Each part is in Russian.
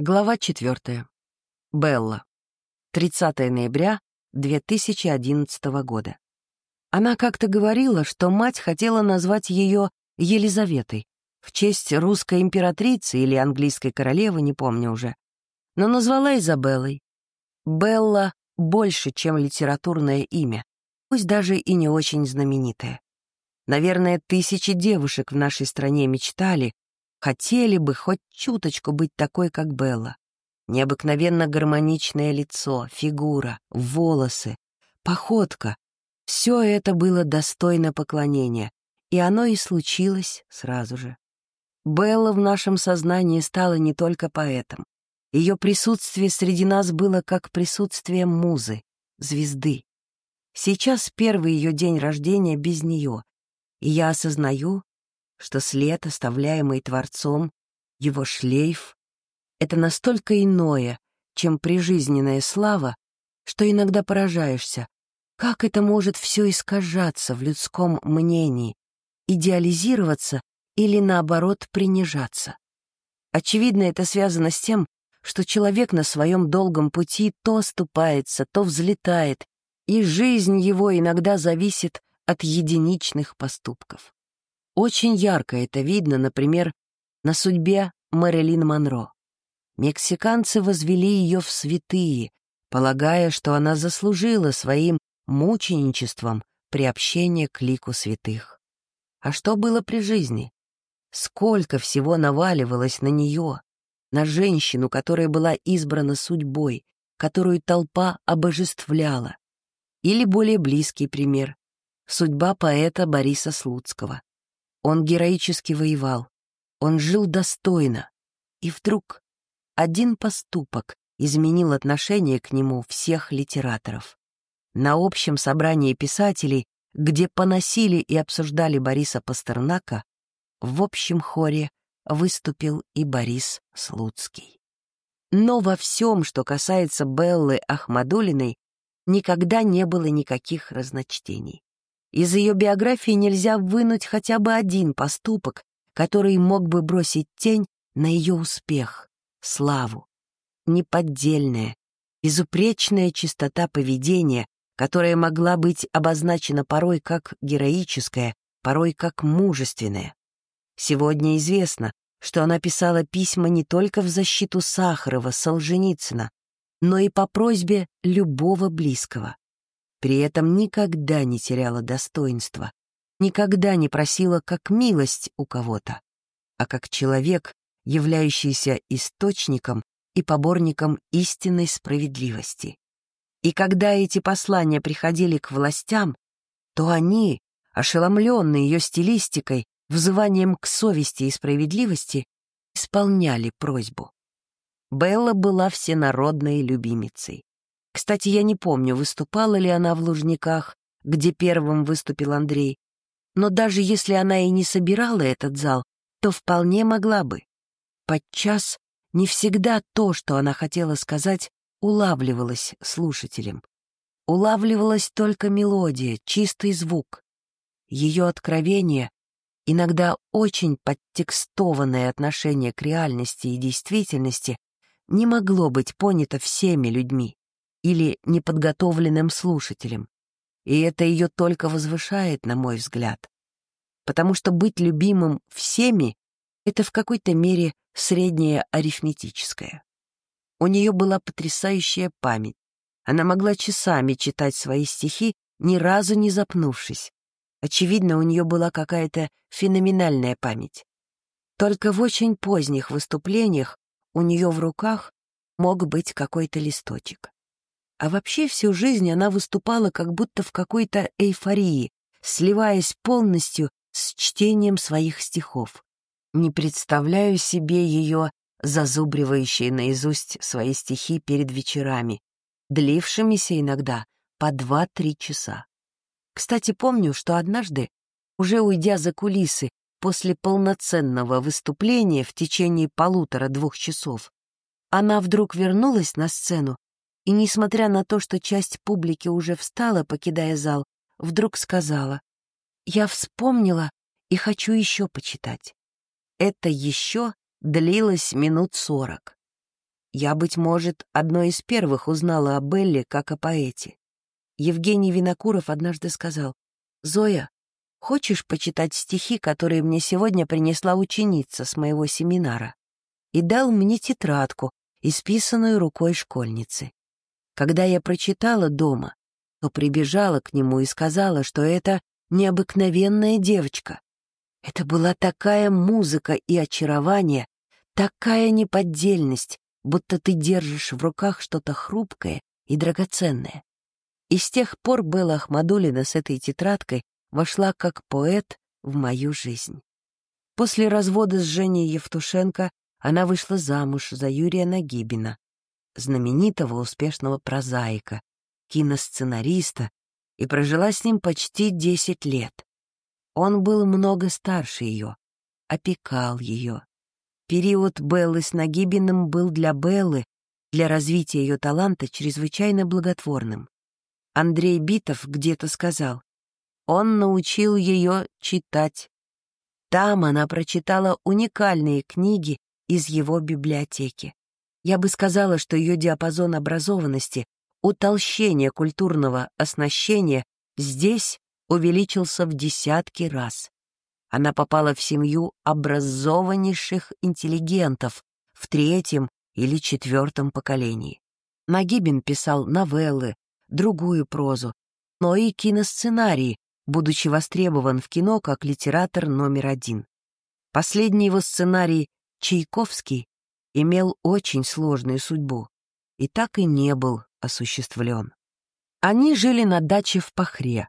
Глава 4. Белла. 30 ноября 2011 года. Она как-то говорила, что мать хотела назвать ее Елизаветой в честь русской императрицы или английской королевы, не помню уже, но назвала Изабеллой. Белла больше, чем литературное имя, пусть даже и не очень знаменитое. Наверное, тысячи девушек в нашей стране мечтали, Хотели бы хоть чуточку быть такой, как Белла. Необыкновенно гармоничное лицо, фигура, волосы, походка. Все это было достойно поклонения, и оно и случилось сразу же. Белла в нашем сознании стала не только поэтом. Ее присутствие среди нас было как присутствие музы, звезды. Сейчас первый ее день рождения без нее, и я осознаю, что след, оставляемый Творцом, его шлейф — это настолько иное, чем прижизненная слава, что иногда поражаешься, как это может все искажаться в людском мнении, идеализироваться или, наоборот, принижаться. Очевидно, это связано с тем, что человек на своем долгом пути то оступается, то взлетает, и жизнь его иногда зависит от единичных поступков. Очень ярко это видно, например, на судьбе Мэрилин Монро. Мексиканцы возвели ее в святые, полагая, что она заслужила своим мученичеством приобщение к лику святых. А что было при жизни? Сколько всего наваливалось на нее, на женщину, которая была избрана судьбой, которую толпа обожествляла. Или более близкий пример — судьба поэта Бориса Слуцкого. Он героически воевал. Он жил достойно. И вдруг один поступок изменил отношение к нему всех литераторов. На общем собрании писателей, где поносили и обсуждали Бориса Пастернака, в общем хоре выступил и Борис Слуцкий. Но во всем, что касается Беллы Ахмадулиной, никогда не было никаких разночтений. Из ее биографии нельзя вынуть хотя бы один поступок, который мог бы бросить тень на ее успех, славу. Неподдельная, безупречная чистота поведения, которая могла быть обозначена порой как героическая, порой как мужественная. Сегодня известно, что она писала письма не только в защиту Сахарова, Солженицына, но и по просьбе любого близкого при этом никогда не теряла достоинства, никогда не просила как милость у кого-то, а как человек, являющийся источником и поборником истинной справедливости. И когда эти послания приходили к властям, то они, ошеломленные ее стилистикой, взыванием к совести и справедливости, исполняли просьбу. Белла была всенародной любимицей. Кстати, я не помню, выступала ли она в Лужниках, где первым выступил Андрей. Но даже если она и не собирала этот зал, то вполне могла бы. Подчас не всегда то, что она хотела сказать, улавливалось слушателем. Улавливалась только мелодия, чистый звук. Ее откровение, иногда очень подтекстованное отношение к реальности и действительности, не могло быть понято всеми людьми или неподготовленным слушателем. И это ее только возвышает, на мой взгляд. Потому что быть любимым всеми — это в какой-то мере среднее арифметическое. У нее была потрясающая память. Она могла часами читать свои стихи, ни разу не запнувшись. Очевидно, у нее была какая-то феноменальная память. Только в очень поздних выступлениях у нее в руках мог быть какой-то листочек. А вообще всю жизнь она выступала как будто в какой-то эйфории, сливаясь полностью с чтением своих стихов. Не представляю себе ее, зазубривающей наизусть свои стихи перед вечерами, длившимися иногда по два-три часа. Кстати, помню, что однажды, уже уйдя за кулисы после полноценного выступления в течение полутора-двух часов, она вдруг вернулась на сцену и, несмотря на то, что часть публики уже встала, покидая зал, вдруг сказала, «Я вспомнила и хочу еще почитать». Это еще длилось минут сорок. Я, быть может, одной из первых узнала о Белле как о поэте. Евгений Винокуров однажды сказал, «Зоя, хочешь почитать стихи, которые мне сегодня принесла ученица с моего семинара?» И дал мне тетрадку, исписанную рукой школьницы. Когда я прочитала дома, то прибежала к нему и сказала, что это необыкновенная девочка. Это была такая музыка и очарование, такая неподдельность, будто ты держишь в руках что-то хрупкое и драгоценное. И с тех пор Белла Ахмадулина с этой тетрадкой вошла как поэт в мою жизнь. После развода с Женей Евтушенко она вышла замуж за Юрия Нагибина, знаменитого успешного прозаика, киносценариста, и прожила с ним почти десять лет. Он был много старше ее, опекал ее, Период Беллы с Нагибиным был для Беллы, для развития ее таланта, чрезвычайно благотворным. Андрей Битов где-то сказал, он научил ее читать. Там она прочитала уникальные книги из его библиотеки. Я бы сказала, что ее диапазон образованности, утолщение культурного оснащения здесь увеличился в десятки раз. Она попала в семью образованнейших интеллигентов в третьем или четвертом поколении. Нагибин писал новеллы, другую прозу, но и киносценарии, будучи востребован в кино как литератор номер один. Последний его сценарий «Чайковский» имел очень сложную судьбу и так и не был осуществлен. Они жили на даче в Пахре,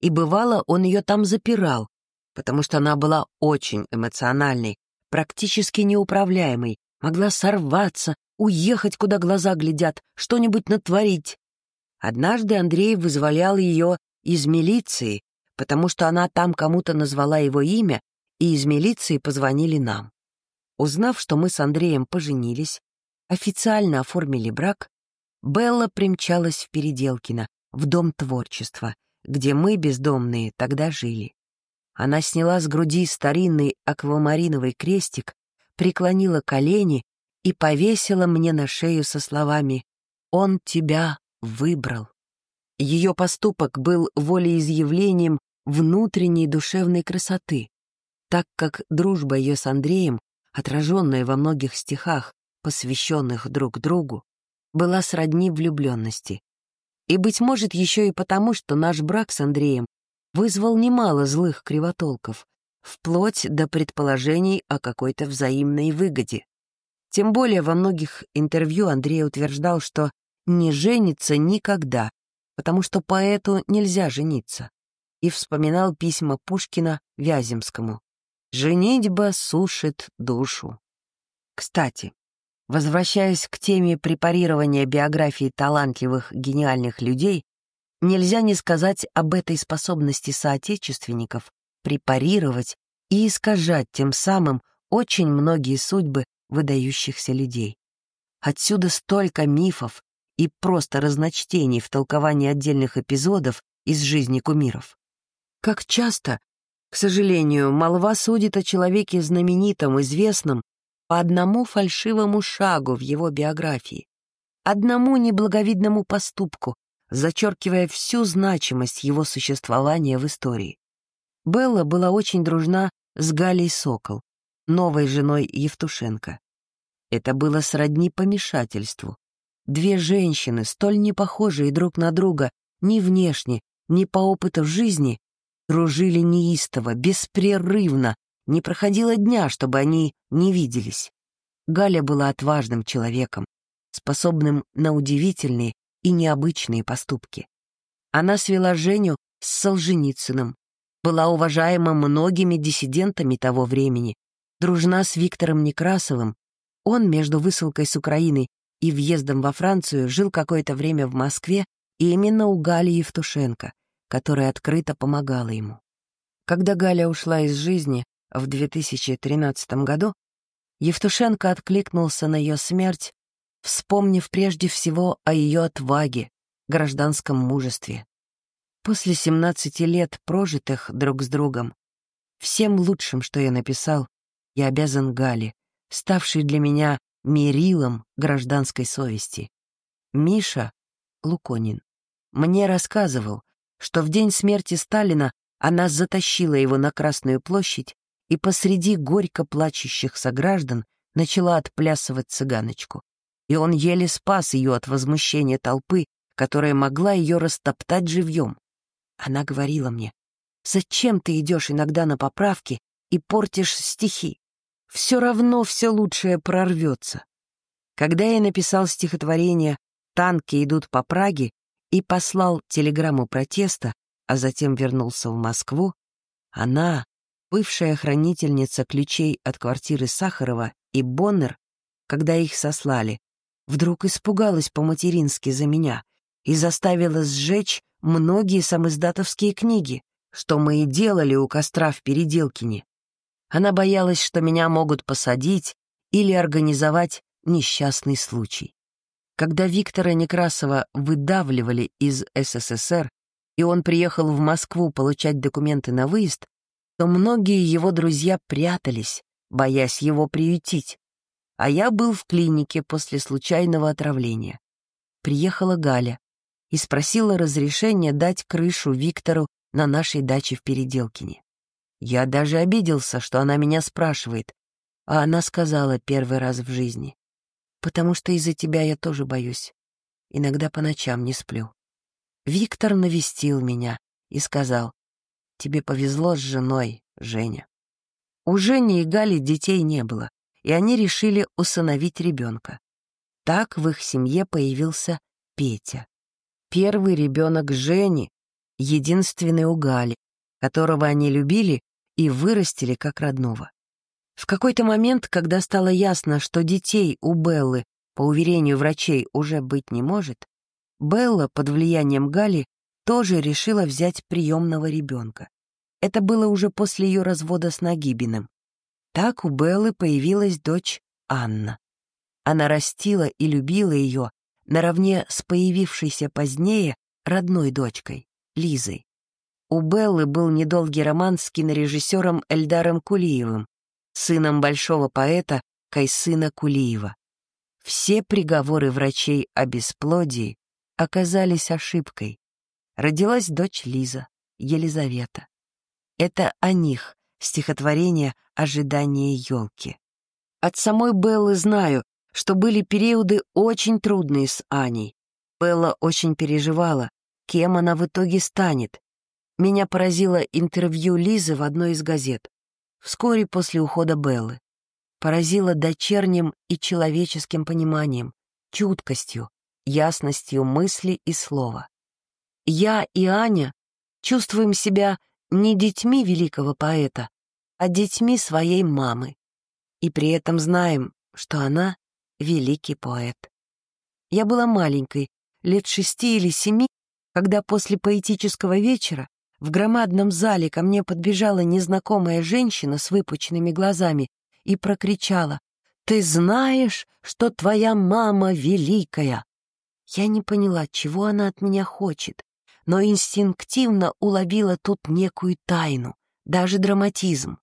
и бывало, он ее там запирал, потому что она была очень эмоциональной, практически неуправляемой, могла сорваться, уехать, куда глаза глядят, что-нибудь натворить. Однажды Андрей вызволял ее из милиции, потому что она там кому-то назвала его имя, и из милиции позвонили нам. Узнав, что мы с Андреем поженились, официально оформили брак, Белла примчалась в Переделкино, в Дом творчества, где мы, бездомные, тогда жили. Она сняла с груди старинный аквамариновый крестик, преклонила колени и повесила мне на шею со словами «Он тебя выбрал». Ее поступок был волеизъявлением внутренней душевной красоты, так как дружба ее с Андреем, отраженная во многих стихах, посвященных друг другу, была сродни влюбленности. И, быть может, еще и потому, что наш брак с Андреем вызвал немало злых кривотолков, вплоть до предположений о какой-то взаимной выгоде. Тем более во многих интервью Андрей утверждал, что не женится никогда, потому что поэту нельзя жениться, и вспоминал письма Пушкина Вяземскому. «Женитьба сушит душу». Кстати, возвращаясь к теме препарирования биографии талантливых, гениальных людей, Нельзя не сказать об этой способности соотечественников препарировать и искажать тем самым очень многие судьбы выдающихся людей. Отсюда столько мифов и просто разночтений в толковании отдельных эпизодов из жизни кумиров. Как часто, к сожалению, молва судит о человеке знаменитом, известном по одному фальшивому шагу в его биографии, одному неблаговидному поступку, зачеркивая всю значимость его существования в истории. Белла была очень дружна с Галей Сокол, новой женой Евтушенко. Это было сродни помешательству. Две женщины, столь не похожие друг на друга ни внешне, ни по опыту жизни, дружили неистово, беспрерывно, не проходило дня, чтобы они не виделись. Галя была отважным человеком, способным на удивительные и необычные поступки. Она свела Женю с Солженицыным, была уважаема многими диссидентами того времени, дружна с Виктором Некрасовым. Он между высылкой с Украины и въездом во Францию жил какое-то время в Москве именно у Гали Евтушенко, которая открыто помогала ему. Когда Галя ушла из жизни в 2013 году, Евтушенко откликнулся на ее смерть вспомнив прежде всего о ее отваге, гражданском мужестве. После 17 лет, прожитых друг с другом, всем лучшим, что я написал, я обязан Гале, ставшей для меня мерилом гражданской совести. Миша Луконин мне рассказывал, что в день смерти Сталина она затащила его на Красную площадь и посреди горько плачущих сограждан начала отплясывать цыганочку. И он еле спас ее от возмущения толпы, которая могла ее растоптать живьем. Она говорила мне, «Зачем ты идешь иногда на поправки и портишь стихи? Все равно все лучшее прорвется». Когда я написал стихотворение «Танки идут по Праге» и послал телеграмму протеста, а затем вернулся в Москву, она, бывшая хранительница ключей от квартиры Сахарова и Боннер, когда их сослали, вдруг испугалась по-матерински за меня и заставила сжечь многие самоиздатовские книги, что мы и делали у костра в Переделкине. Она боялась, что меня могут посадить или организовать несчастный случай. Когда Виктора Некрасова выдавливали из СССР, и он приехал в Москву получать документы на выезд, то многие его друзья прятались, боясь его приютить. А я был в клинике после случайного отравления. Приехала Галя и спросила разрешения дать крышу Виктору на нашей даче в Переделкине. Я даже обиделся, что она меня спрашивает, а она сказала первый раз в жизни. «Потому что из-за тебя я тоже боюсь. Иногда по ночам не сплю». Виктор навестил меня и сказал, «Тебе повезло с женой, Женя». У Жени и Гали детей не было, и они решили усыновить ребенка. Так в их семье появился Петя. Первый ребенок Жени, единственный у Гали, которого они любили и вырастили как родного. В какой-то момент, когда стало ясно, что детей у Беллы, по уверению врачей, уже быть не может, Белла под влиянием Гали тоже решила взять приемного ребенка. Это было уже после ее развода с Нагибиным. Так у Беллы появилась дочь Анна. Она растила и любила ее наравне с появившейся позднее родной дочкой, Лизой. У Беллы был недолгий роман с кинорежиссером Эльдаром Кулиевым, сыном большого поэта Кайсына Кулиева. Все приговоры врачей о бесплодии оказались ошибкой. Родилась дочь Лиза, Елизавета. Это о них стихотворение «Ожидание елки». От самой Беллы знаю, что были периоды очень трудные с Аней. Белла очень переживала, кем она в итоге станет. Меня поразило интервью Лизы в одной из газет. Вскоре после ухода Беллы. Поразило дочерним и человеческим пониманием, чуткостью, ясностью мысли и слова. Я и Аня чувствуем себя не детьми великого поэта, а детьми своей мамы. И при этом знаем, что она — великий поэт. Я была маленькой, лет шести или семи, когда после поэтического вечера в громадном зале ко мне подбежала незнакомая женщина с выпученными глазами и прокричала «Ты знаешь, что твоя мама великая?» Я не поняла, чего она от меня хочет, но инстинктивно уловила тут некую тайну, даже драматизм.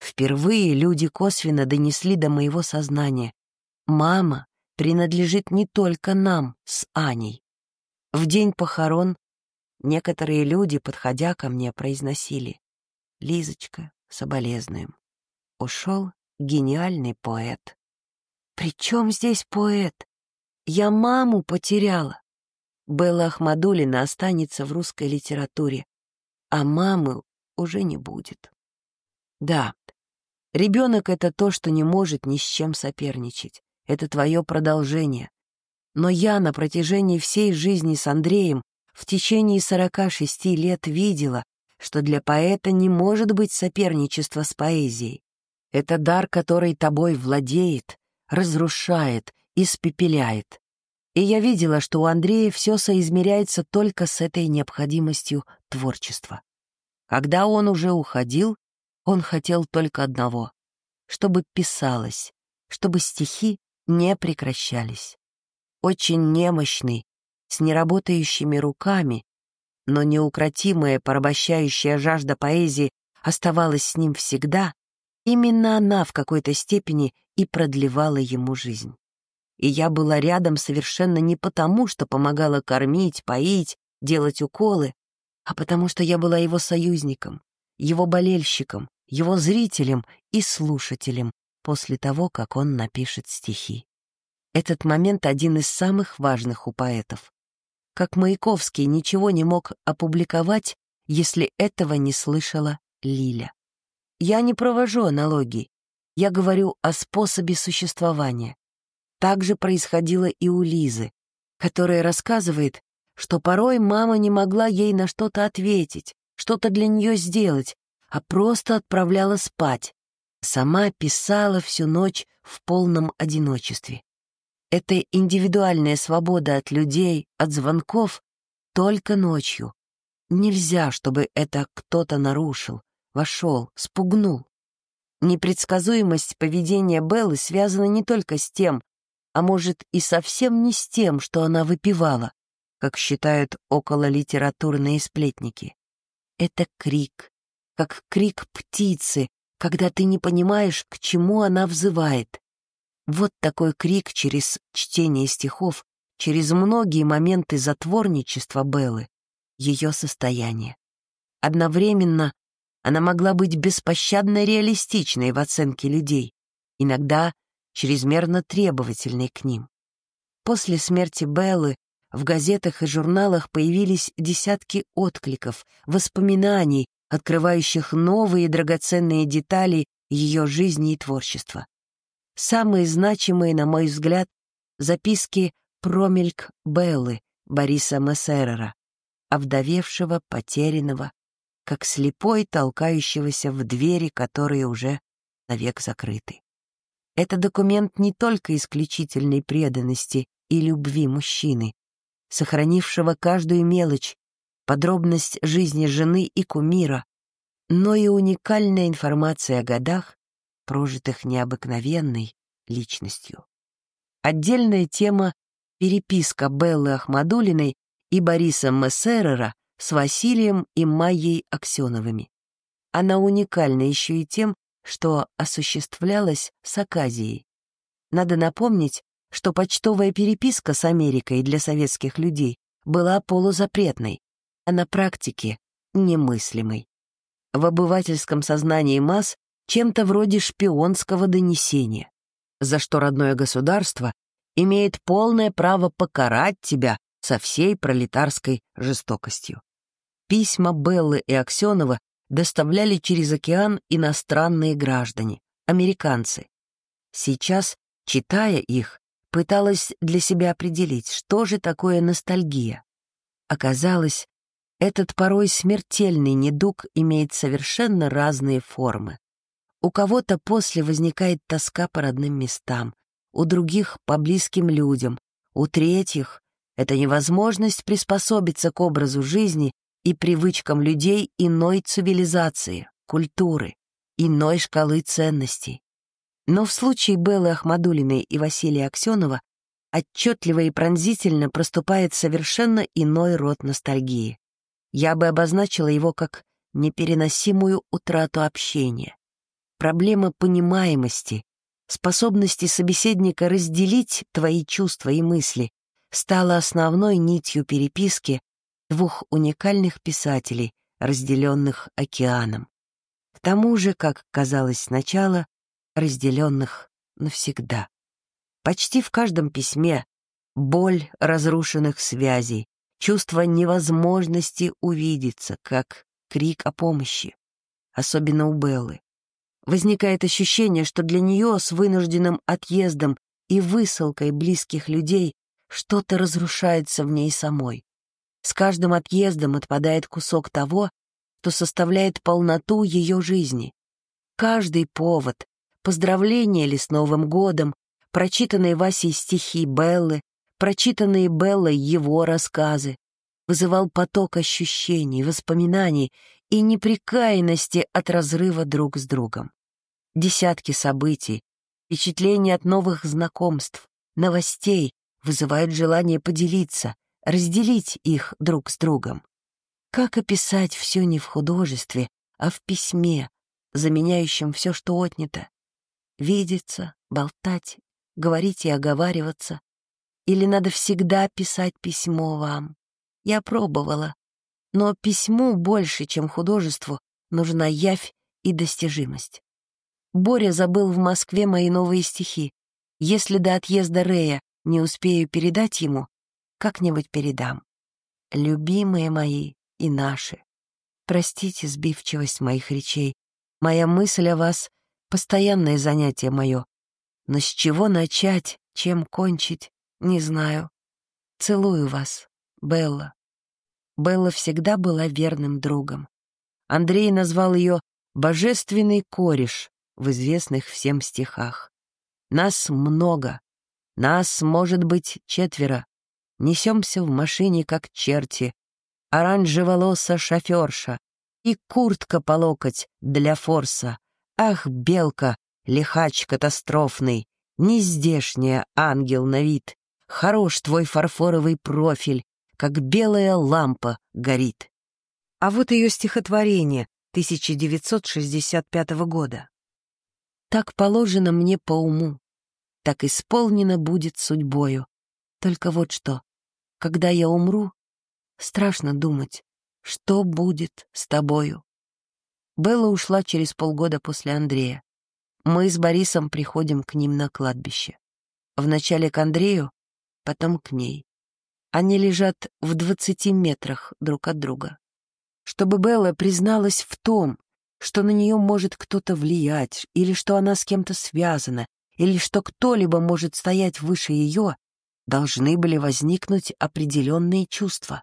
Впервые люди косвенно донесли до моего сознания. Мама принадлежит не только нам с Аней. В день похорон некоторые люди, подходя ко мне, произносили «Лизочка, соболезнуем». Ушел гениальный поэт. «При чем здесь поэт? Я маму потеряла. Белла Ахмадулина останется в русской литературе, а мамы уже не будет. Да, ребенок — это то, что не может ни с чем соперничать. Это твое продолжение. Но я на протяжении всей жизни с Андреем в течение 46 лет видела, что для поэта не может быть соперничества с поэзией. Это дар, который тобой владеет, разрушает испепеляет. И я видела, что у Андрея все соизмеряется только с этой необходимостью творчества. Когда он уже уходил, он хотел только одного — чтобы писалось, чтобы стихи не прекращались. Очень немощный, с неработающими руками, но неукротимая порабощающая жажда поэзии оставалась с ним всегда, именно она в какой-то степени и продлевала ему жизнь. и я была рядом совершенно не потому, что помогала кормить, поить, делать уколы, а потому что я была его союзником, его болельщиком, его зрителем и слушателем после того, как он напишет стихи. Этот момент один из самых важных у поэтов. Как Маяковский ничего не мог опубликовать, если этого не слышала Лиля. Я не провожу аналогий, я говорю о способе существования. Так же происходило и у Лизы, которая рассказывает, что порой мама не могла ей на что-то ответить, что-то для нее сделать, а просто отправляла спать. Сама писала всю ночь в полном одиночестве. Эта индивидуальная свобода от людей, от звонков только ночью. Нельзя, чтобы это кто-то нарушил, вошел, спугнул. Непредсказуемость поведения Беллы связана не только с тем, а может и совсем не с тем, что она выпивала, как считают окололитературные сплетники. Это крик, как крик птицы, когда ты не понимаешь, к чему она взывает. Вот такой крик через чтение стихов, через многие моменты затворничества Беллы, ее состояние. Одновременно она могла быть беспощадно реалистичной в оценке людей, иногда чрезмерно требовательной к ним. После смерти Беллы в газетах и журналах появились десятки откликов, воспоминаний, открывающих новые драгоценные детали ее жизни и творчества. Самые значимые, на мой взгляд, записки «Промельк Беллы» Бориса Мессерера, овдовевшего, потерянного, как слепой, толкающегося в двери, которые уже навек закрыты. Это документ не только исключительной преданности и любви мужчины, сохранившего каждую мелочь, подробность жизни жены и кумира, но и уникальная информация о годах, прожитых необыкновенной личностью. Отдельная тема — переписка Беллы Ахмадулиной и Бориса Мессерера с Василием и Майей Аксеновыми. Она уникальна еще и тем, что осуществлялась с Аказией. Надо напомнить, что почтовая переписка с Америкой для советских людей была полузапретной, а на практике немыслимой. В обывательском сознании масс чем-то вроде шпионского донесения, за что родное государство имеет полное право покарать тебя со всей пролетарской жестокостью. Письма Беллы и Аксенова доставляли через океан иностранные граждане, американцы. Сейчас, читая их, пыталась для себя определить, что же такое ностальгия. Оказалось, этот порой смертельный недуг имеет совершенно разные формы. У кого-то после возникает тоска по родным местам, у других — по близким людям, у третьих — это невозможность приспособиться к образу жизни и привычкам людей иной цивилизации, культуры, иной шкалы ценностей. Но в случае Беллы Ахмадулиной и Василия Аксенова отчетливо и пронзительно проступает совершенно иной род ностальгии. Я бы обозначила его как непереносимую утрату общения. Проблема понимаемости, способности собеседника разделить твои чувства и мысли стала основной нитью переписки двух уникальных писателей, разделенных океаном. К тому же, как казалось сначала, разделенных навсегда. Почти в каждом письме боль разрушенных связей, чувство невозможности увидеться, как крик о помощи, особенно у Беллы. Возникает ощущение, что для нее с вынужденным отъездом и высылкой близких людей что-то разрушается в ней самой. С каждым отъездом отпадает кусок того, что составляет полноту ее жизни. Каждый повод, поздравление ли с Новым годом, прочитанные Васей стихи Беллы, прочитанные Беллой его рассказы, вызывал поток ощущений, воспоминаний и непрекаянности от разрыва друг с другом. Десятки событий, впечатления от новых знакомств, новостей вызывают желание поделиться, разделить их друг с другом. Как описать все не в художестве, а в письме, заменяющем все, что отнято? Видеться, болтать, говорить и оговариваться? Или надо всегда писать письмо вам? Я пробовала. Но письму больше, чем художеству, нужна явь и достижимость. Боря забыл в Москве мои новые стихи. Если до отъезда Рея не успею передать ему, как-нибудь передам. Любимые мои и наши, простите сбивчивость моих речей. Моя мысль о вас — постоянное занятие мое. Но с чего начать, чем кончить, не знаю. Целую вас, Белла. Белла всегда была верным другом. Андрей назвал ее «божественный кореш» в известных всем стихах. Нас много, нас, может быть, четверо. Несемся в машине, как черти. Оранжеволоса шоферша и куртка по локоть для форса. Ах, белка, лихач катастрофный, нездешняя ангел на вид. Хорош твой фарфоровый профиль, как белая лампа горит. А вот ее стихотворение 1965 года. Так положено мне по уму, так исполнено будет судьбою. Только вот что, когда я умру, страшно думать, что будет с тобою. Белла ушла через полгода после Андрея. Мы с Борисом приходим к ним на кладбище. Вначале к Андрею, потом к ней. Они лежат в двадцати метрах друг от друга. Чтобы Белла призналась в том, что на нее может кто-то влиять, или что она с кем-то связана, или что кто-либо может стоять выше ее, должны были возникнуть определенные чувства.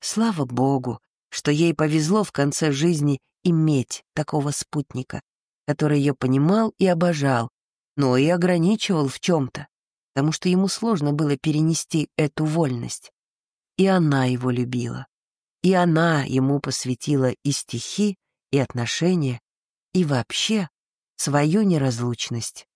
Слава Богу, что ей повезло в конце жизни иметь такого спутника, который ее понимал и обожал, но и ограничивал в чем-то, потому что ему сложно было перенести эту вольность. И она его любила. И она ему посвятила и стихи, и отношения, и вообще свою неразлучность.